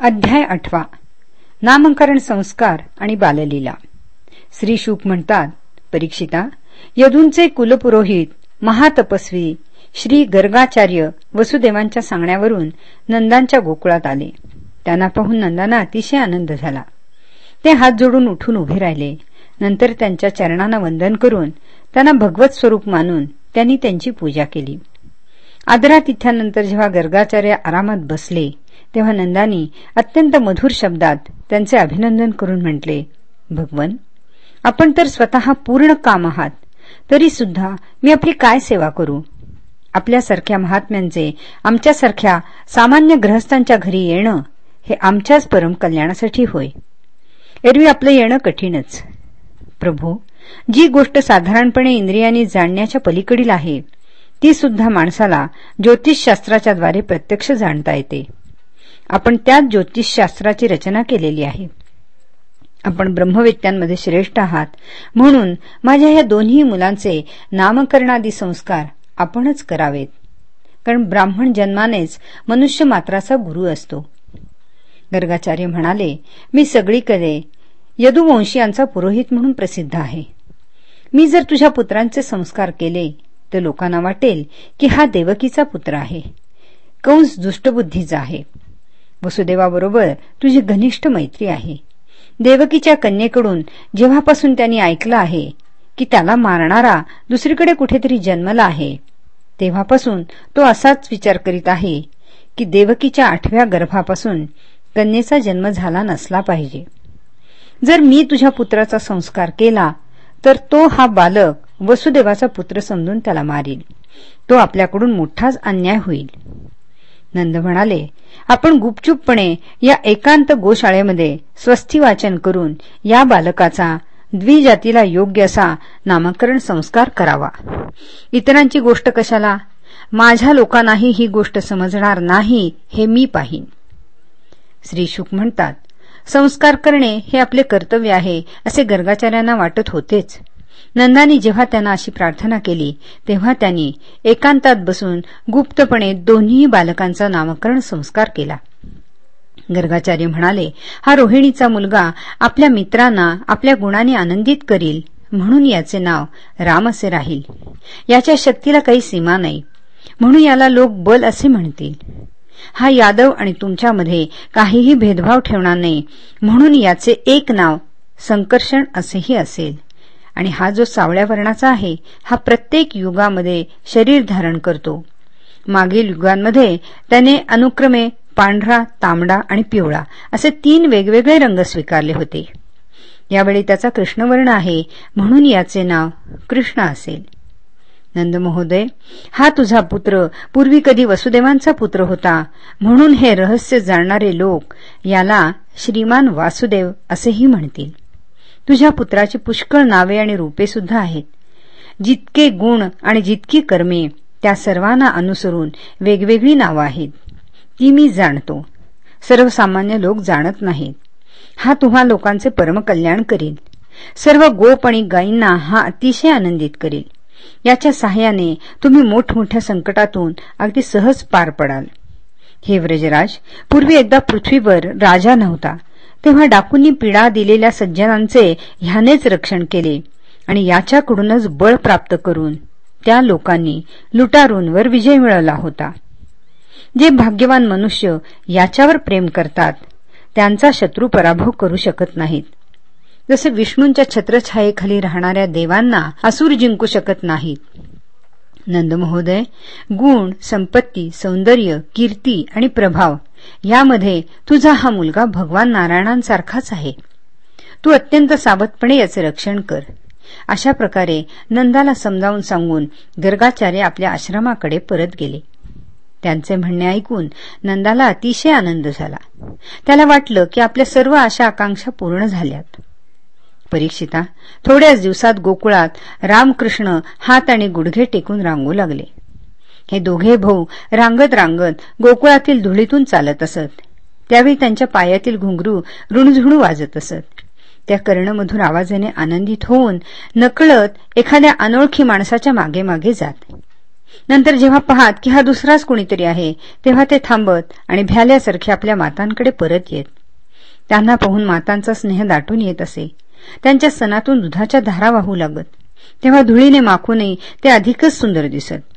अध्याय आठवा. नामकरण संस्कार आणि बाललीला. श्री शुक म्हणतात परीक्षिता यदूंचे कुलपुरोहित महातपस्वी श्री गर्गाचार्य वसुदेवांच्या सांगण्यावरून नंदांच्या गोकुळात आले. त्यांना पाहून नंदांना अतिशय आनंद झाला. ते हात जोडून उठून उभे राहिले. नंतर त्यांच्या चरणांना वंदन करून त्यांना भगवत स्वरूप मानून त्यांनी त्यांची पूजा केली. आदरातिथ्यानंतर जेव्हा गर्गाचार्य आरामात बसले तेव्हा नंदानी अत्यंत मधुर शब्दात त्यांचे अभिनंदन करून म्हटले भगवन आपण तर स्वतः पूर्ण काम आहात तरी सुद्धा मी आपली काय सेवा करू? आपल्यासारख्या महात्म्यांचे आमच्यासारख्या सामान्य ग्रहस्थांच्या घरी येणं हे आमच्याच परम कल्याणासाठी होय. एरवी आपलं येणं कठीणच. प्रभू जी गोष्ट साधारणपणे इंद्रियांनी जाणण्याच्या पलीकडील आहे ती सुद्धा माणसाला ज्योतिषशास्त्राच्या द्वारे प्रत्यक्ष जाणता येते. आपण त्याच ज्योतिषशास्त्राची रचना केलेली आहे. आपण ब्रह्मवेत्यांमध्ये श्रेष्ठ आहात. म्हणून माझ्या या दोन्ही मुलांचे नामकरणादी संस्कार आपणच करावेत. कारण ब्राह्मण जन्मानेच मनुष्य मात्राचा गुरु असतो. गर्गाचार्य म्हणाले मी सगळीकडे यदुवंशीयांचा पुरोहित म्हणून प्रसिद्ध आहे. मी जर तुझ्या पुत्रांचे संस्कार केले तर लोकांना वाटेल की हा देवकीचा पुत्र आहे. कंस दुष्टबुद्धीचा आहे. वसुदेवाबरोबर तुझी घनिष्ठ मैत्री आहे. देवकीच्या कन्येकडून जेव्हापासून त्यांनी ऐकलं आहे की त्याला मारणारा दुसरीकडे कुठेतरी जन्मला आहे तेव्हापासून तो असाच विचार करीत आहे की देवकीच्या आठव्या गर्भापासून कन्येचा जन्म झाला नसला पाहिजे. जर मी तुझ्या पुत्राचा संस्कार केला तर तो हा बालक वसुदेवाचा पुत्र समजून त्याला मारील. तो आपल्याकडून मोठाच अन्याय होईल. नंद म्हणाले आपण गुपचूपपणे या एकांत गोशाळेमध्ये स्वस्थी वाचन करून या बालकाचा द्विजातीला योग्य असा नामकरण संस्कार करावा. इतरांची गोष्ट कशाला? माझ्या लोकांनाही ही गोष्ट समजणार नाही हे मी पाहीन. श्री शुक म्हणतात संस्कार करणे हे आपले कर्तव्य आहे असे गर्गाचार्यांना वाटत होतेच. नंदानी जेव्हा त्यांना अशी प्रार्थना केली तेव्हा त्यांनी एकांतात बसून गुप्तपणे दोन्ही बालकांचा नामकरण संस्कार केला. गर्गाचार्य म्हणाले हा रोहिणीचा मुलगा आपल्या मित्रांना आपल्या गुणाने आनंदित करील म्हणून याचे नाव राम असे राहील. याच्या शक्तीला काही सीमा नाही म्हणून याला लोक बल असे म्हणतील. हा यादव आणि तुमच्यामध्ये काहीही भेदभाव ठेवणार नाही म्हणून याचे एक नाव संकर्षण असेही असेल. आणि हा जो सावळ्या वर्णाचा आहे हा प्रत्येक युगामध्ये शरीर धारण करतो. मागील युगांमध्ये त्याने अनुक्रमे पांढरा तांबडा आणि पिवळा असे तीन वेगवेगळे रंग स्वीकारले होते. यावेळी त्याचा कृष्णवर्ण आहे म्हणून याचे नाव कृष्ण असेल. नंदमहोदय हा तुझा पुत्र पूर्वी कधी वसुदेवांचा पुत्र होता म्हणून हे रहस्य जाणणारे लोक याला श्रीमान वासुदेव असेही म्हणतील. तुझ्या पुत्राची पुष्कळ नावे आणि रूपे सुद्धा आहेत. जितके गुण आणि जितकी कर्मे त्या सर्वांना अनुसरून वेगवेगळी नावं आहेत. ती मी जाणतो. सर्वसामान्य लोक जाणत नाहीत. हा तुम्हा लोकांचे परमकल्याण करील. सर्व गोप आणि गायींना हा अतिशय आनंदित करेल. याच्या सहाय्याने तुम्ही मोठमोठ्या संकटातून अगदी सहज पार पडाल. हे व्रजराज पूर्वी एकदा पृथ्वीवर राजा नव्हता. तेव्हा डाकूंनी पीडा दिलेल्या सज्जनांचे ह्यानेच रक्षण केले आणि याच्याकडूनच बळ प्राप्त करून त्या लोकांनी लुटारूंवर विजय मिळवला होता. जे भाग्यवान मनुष्य याच्यावर प्रेम करतात त्यांचा शत्रू पराभव करू शकत नाहीत. जसे विष्णूंच्या छत्रछायेखाली राहणाऱ्या देवांना असूर जिंकू शकत नाहीत. नंदमहोदय गुण संपत्ती सौंदर्य कीर्ती आणि प्रभाव यामध्ये तुझा हा मुलगा भगवान नारायणांसारखाच आहे. तू अत्यंत सावधपणे याचे रक्षण कर. अशा प्रकारे नंदाला समजावून सांगून गर्गाचार्य आपल्या आश्रमाकडे परत गेले. त्यांचे म्हणणे ऐकून नंदाला अतिशय आनंद झाला. त्याला वाटलं की आपल्या सर्व आशा आकांक्षा पूर्ण झाल्यात. परीक्षिता थोड्याच दिवसात गोकुळात रामकृष्ण हात आणि गुडघे टेकून रांगू लागले. हे दोघे भाऊ रांगत रांगत गोकुळातील धुळीतून चालत असत. त्यावेळी त्यांच्या पायातील घुंगरू ऋणझुणू वाजत असत. त्या कर्णमधूर आवाजाने आनंदित होऊन नकळत एखाद्या अनोळखी माणसाच्या मागे मागे जात. नंतर जेव्हा पाहत की हा दुसराच कुणीतरी आहे तेव्हा ते थांबत आणि भ्याल्यासारखे आपल्या मातांकडे परत येत. त्यांना पाहून मातांचा स्नेह दाटून येत असे. त्यांच्या सणातून दुधाच्या धारा वाहू लागत. तेव्हा धुळीने माखूनही ते अधिकच सुंदर दिसत.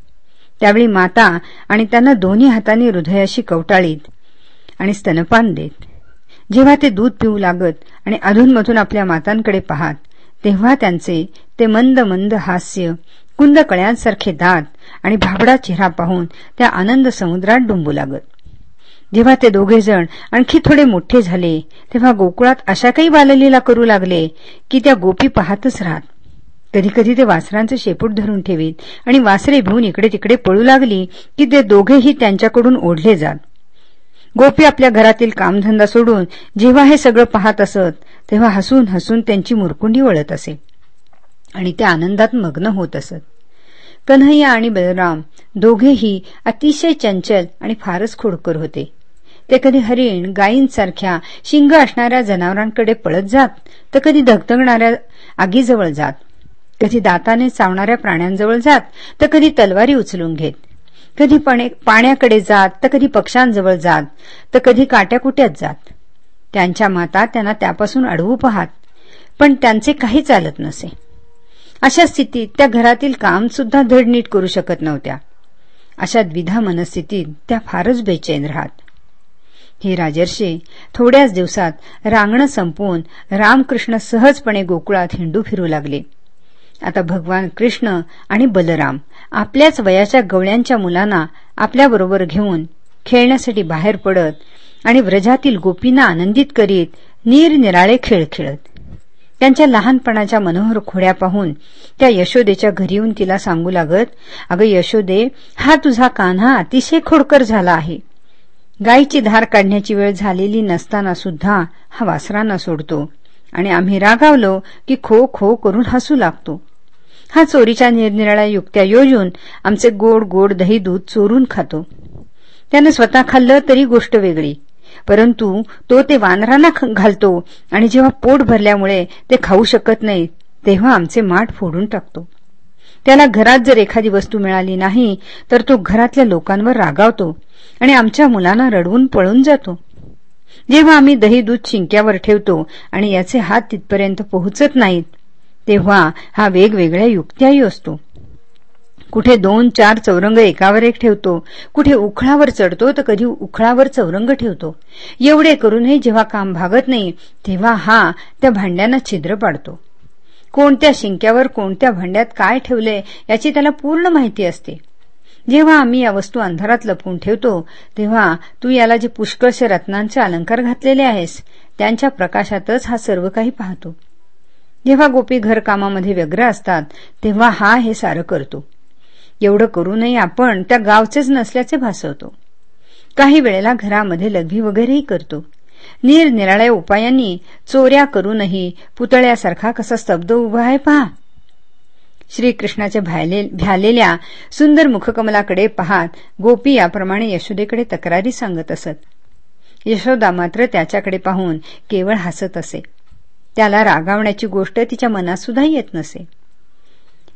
त्यावेळी माता आणि त्यांना दोन्ही हातांनी हृदयाशी कवटाळीत आणि स्तनपान देत. जेव्हा ते दूध पिऊ लागत आणि अधूनमधून आपल्या मातांकडे पाहात तेव्हा त्यांचे ते मंद मंद हास्य कुंद कळ्यांसारखे दात आणि भाबडा चेहरा पाहून त्या आनंद समुद्रात डुंबू लागत. जेव्हा ते दोघेजण आणखी थोडे मोठे झाले तेव्हा गोकुळात अशा काही बाललीला करू लागले की त्या गोपी पाहतच राहत. कधी कधी ते वासरांचं शेपूट धरून ठेवीत आणि वासरे भिवून इकडे तिकडे पळू लागली की ते दोघेही त्यांच्याकडून ओढले जात. गोपी आपल्या घरातील कामधंदा सोडून जेव्हा हे सगळं पाहत असत तेव्हा हसून हसून त्यांची मुरकुंडी वळत असे. आणि त्या आनंदात मग्न होत असत. कन्हैया आणि बलराम दोघेही अतिशय चंचल आणि फारच खोडकर होते. ते कधी हरिण गायींसारख्या शिंग असणाऱ्या जनावरांकडे पळत जात तर कधी धगधगणाऱ्या आगीजवळ जात. कधी दाताने चावणाऱ्या प्राण्यांजवळ जात तर कधी तलवारी उचलून घेत. कधी पाण्याकडे जात तर कधी पक्ष्यांजवळ जात तर कधी काट्याकुट्यात जात. त्यांच्या माता त्यांना त्यापासून अडवू पाहात पण त्यांचे काही चालत नसे. अशा स्थितीत त्या घरातील काम सुद्धा धड नीट करू शकत नव्हत्या. अशा द्विधा मनस्थितीत त्या फारच बेचैन राहत. हे राजर्षे थोड्याच दिवसात रांगणं संपवून रामकृष्ण सहजपणे गोकुळात हिंडू फिरू लागले. आता भगवान कृष्ण आणि बलराम आपल्याच वयाच्या गवळ्यांच्या मुलांना आपल्याबरोबर घेऊन खेळण्यासाठी बाहेर पडत आणि व्रजातील गोपींना आनंदित करीत निरनिराळे खेळ खेळत. त्यांच्या लहानपणाच्या मनोहर खोड्या पाहून त्या यशोदेच्या घरी येऊन तिला सांगू लागत अगं यशोदे हा तुझा कान्हा अतिशय खोडकर झाला आहे. गायीची धार काढण्याची वेळ झालेली नसताना सुद्धा हा वासरांना सोडतो. आणि आम्ही रागावलो की खो खो करून हसू लागतो. हा चोरीच्या निरनिराळ्या युक्त्या योजून आमचे गोड गोड दही दूध चोरून खातो. त्यानं स्वतः खाल्लं तरी गोष्ट वेगळी. परंतु तो ते वानरांना घालतो आणि जेव्हा पोट भरल्यामुळे ते खाऊ शकत नाही तेव्हा आमचे माठ फोडून टाकतो. त्याला घरात जर एखादी वस्तू मिळाली नाही तर तो घरातल्या लोकांवर रागावतो आणि आमच्या मुलांना रडवून पळून जातो. जेव्हा आम्ही दही दूध शिंक्यावर ठेवतो आणि याचे हात तिथपर्यंत पोहोचत नाहीत तेव्हा हा वेगवेगळ्या युक्त्याही असतो. कुठे दोन चार चौरंग एकावर एक ठेवतो कुठे उखळावर चढतो तर कधी उखळावर चौरंग ठेवतो. एवढे करूनही जेव्हा काम भागत नाही तेव्हा हा त्या भांड्यांना छिद्र पाडतो. कोणत्या शिंक्यावर कोणत्या भांड्यात काय ठेवले याची त्याला पूर्ण माहिती असते. जेव्हा आम्ही या वस्तू अंधारात लपवून ठेवतो तेव्हा तू याला जे पुष्कळशे रत्नांचे अलंकार घातलेले आहेस त्यांच्या प्रकाशातच हा सर्व काही पाहतो. जेव्हा गोपी घरकामामध्ये व्यग्र असतात तेव्हा हा हे सारं करतो. एवढं करूनही आपण त्या गावचेच नसल्याचे भासवतो. काही वेळेला घरामध्ये लघवी वगैरेही करतो. निरनिराळ्या उपायांनी चोऱ्या करूनही पुतळ्यासारखा कसा स्तब्ध उभा आहे पहा. श्रीकृष्णाच्या भ्यालेल्या सुंदर मुखकमलाकडे पाहात गोपी याप्रमाणे यशोदेकडे तक्रारी सांगत असत. यशोदा मात्र त्याच्याकडे पाहून केवळ हसत असे. त्याला रागावण्याची गोष्ट तिच्या मनात सुद्धा येत नसे.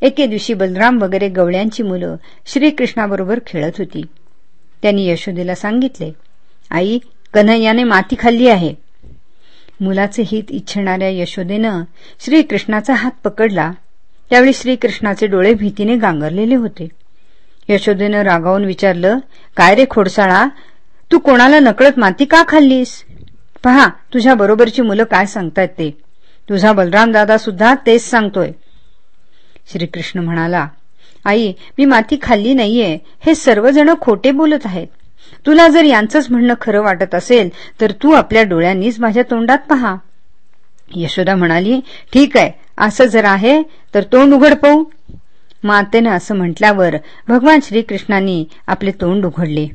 एके दिवशी बलराम वगैरे गवळ्यांची मुलं श्रीकृष्णाबरोबर खेळत होती. त्यांनी यशोदेला सांगितले आई कन्हैयाने माती खाल्ली आहे. मुलाचे हित इच्छणाऱ्या यशोदेनं श्रीकृष्णाचा हात पकडला त्यावेळी श्रीकृष्णाचे डोळे भीतीने गांगरलेले होते. यशोदेनं रागावून विचारलं काय रे खोडसाळा? तू कोणाला नकळत माती का खाल्लीस? पहा तुझ्या बरोबरची मुलं काय सांगतायत ते. तुझा बलराम दादा सुद्धा तेच सांगतोय. श्रीकृष्ण म्हणाला आई मी माती खाल्ली नाहीये. हे सर्वजण खोटे बोलत आहेत. तुला जर यांचंच म्हणणं खरं वाटत असेल तर तू आपल्या डोळ्यांनीच माझ्या तोंडात पहा. यशोदा म्हणाली ठीक आहे असं जर आहे तर तोंड उघड पाहू. मातेनं असं म्हटल्यावर भगवान श्रीकृष्णांनी आपले तोंड उघडले.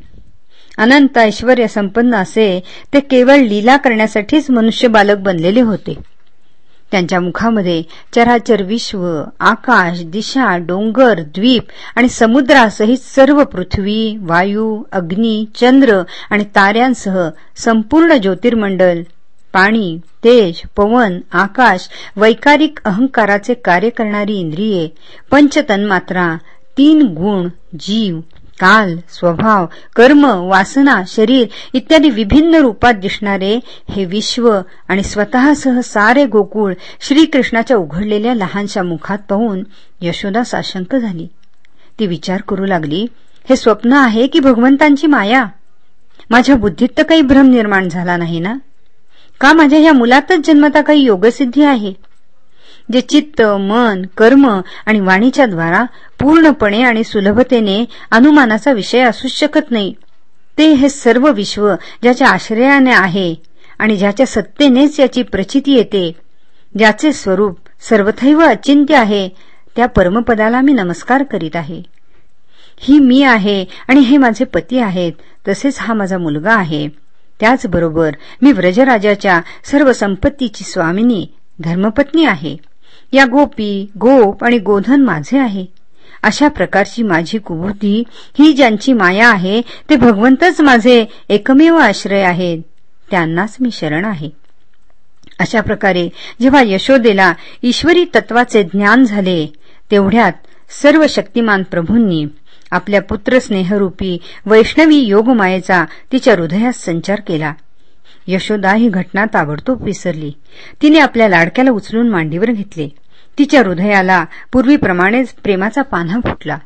अनंत ऐश्वर संपन्न असे ते केवळ लीला करण्यासाठीच मनुष्य बालक बनलेले होते. त्यांच्या मुखामध्ये चराचर विश्व आकाश दिशा डोंगर द्वीप आणि समुद्रासहित सर्व पृथ्वी वायू अग्नी चंद्र आणि ताऱ्यांसह संपूर्ण ज्योतिर्मंडल पाणी तेज पवन आकाश वैकारिक अहंकाराचे कार्य करणारी इंद्रिये पंचतन्मात्रा तीन गुण जीव काल स्वभाव कर्म वासना शरीर इत्यादी विभिन्न रूपात दिसणारे हे विश्व आणि स्वतःसह सारे गोकुळ श्रीकृष्णाच्या उघडलेल्या लहानशा मुखात पाहून यशोदा साशंक झाली. ती विचार करू लागली हे स्वप्न आहे की भगवंतांची माया? माझ्या बुद्धीत तर काही भ्रम निर्माण झाला नाही ना? का माझ्या ह्या मुलातच जन्मता काही योगसिद्धी आहे? जे चित्त मन कर्म आणि वाणीच्या द्वारा पूर्णपणे आणि सुलभतेने अनुमानाचा विषय असू शकत नाही. ते हे सर्व विश्व ज्याच्या आश्रयाने आहे आणि ज्याच्या सत्तेनेच याची प्रचिती येते. ज्याचे स्वरूप सर्वथैव अचिंत्य आहे त्या परमपदाला मी नमस्कार करीत आहे. ही मी आहे आणि हे माझे पती आहेत तसेच हा माझा मुलगा आहे. त्याचबरोबर मी व्रजराजाच्या सर्व संपत्तीची स्वामिनी धर्मपत्नी आहे. या गोपी गोप आणि गोधन माझे आहे. अशा प्रकारची माझी कुबुद्धी ही ज्यांची माया आहे ते भगवंतच माझे एकमेव आश्रय आहेत. त्यांनाच मी शरण आहे. अशा प्रकारे जेव्हा यशोदेला ईश्वरी तत्वाचे ज्ञान झाले तेवढ्यात सर्व शक्तिमान प्रभूंनी आपल्या पुत्रस्नेहरूपी वैष्णवी योगमायेचा तिच्या हृदयात संचार केला. यशोदा ही घटना ताबडतोब विसरली. तिने आपल्या लाडक्याला उचलून मांडीवर घेतले. तिच्या हृदयाला पूर्वीप्रमाणेच प्रेमाचा पान्हा फुटला.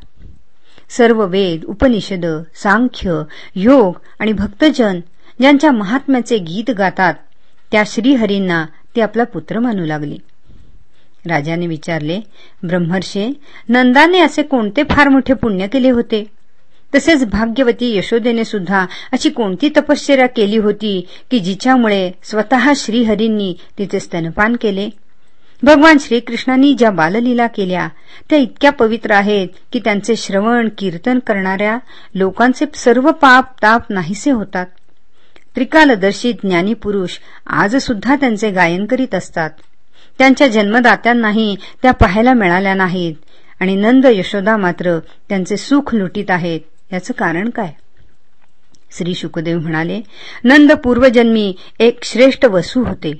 सर्व वेद उपनिषद सांख्य योग आणि भक्तजन ज्यांच्या महात्म्याचे गीत गातात त्या श्रीहरींना ती आपला पुत्र मानू लागली. राजाने विचारले ब्रह्मर्षे नंदाने असे कोणते फार मोठे पुण्य केले होते? तसेच भाग्यवती यशोदेने सुद्धा अशी कोणती तपश्चर्या केली होती की जिच्यामुळे स्वतः श्रीहरींनी तिचे स्तनपान केले? भगवान श्रीकृष्णांनी ज्या बाललीला केल्या त्या इतक्या पवित्र आहेत की त्यांचे श्रवण कीर्तन करणाऱ्या लोकांचे सर्व पाप ताप नाहीसे होतात. त्रिकालदर्शी ज्ञानी पुरुष आज सुद्धा त्यांचे गायन करीत असतात. त्यांच्या जन्मदात्यांनाही त्या पाहायला मिळाल्या नाहीत. आणि नंद यशोदा मात्र त्यांचे सुख लुटीत आहेत. याचं कारण काय? श्री शुकदेव म्हणाले नंद पूर्वजन्मी एक श्रेष्ठ वसू होते.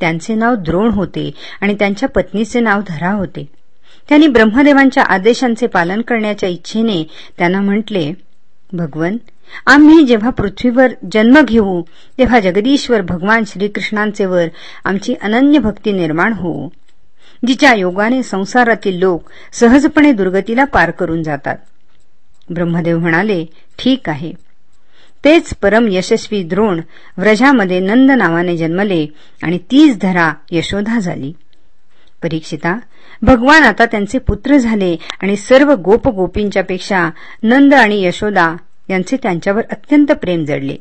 त्यांचे नाव द्रोण होते आणि त्यांच्या पत्नीचे नाव धरा होते. त्यांनी ब्रह्मदेवांच्या आदेशांचे पालन करण्याच्या इच्छेने त्यांना म्हटले भगवन आम्ही जेव्हा पृथ्वीवर जन्म घेऊ तेव्हा जगदीश्वर भगवान श्रीकृष्णांचे वर आमची अनन्य भक्ती निर्माण होऊ जिच्या योगाने संसारातील लोक सहजपणे दुर्गतीला पार करून जातात. ब्रह्मदेव म्हणाले ठीक आहे. तेच परम यशस्वी द्रोण व्रजामध्ये नंद नावाने जन्मले आणि तीच धरा यशोधा झाली. परीक्षिता भगवान आता त्यांचे पुत्र झाले आणि सर्व गोप गोपींच्यापेक्षा नंद आणि यशोदा यांचे त्यांच्यावर अत्यंत प्रेम जडले.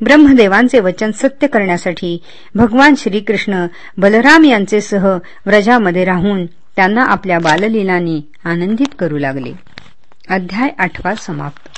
ब्रह्मदेवांचे वचन सत्य करण्यासाठी भगवान श्रीकृष्ण बलराम यांचे सह व्रजामध्ये राहून त्यांना आपल्या बाललीलांनी आनंदित करू लागले. अध्याय आठवा समाप्त.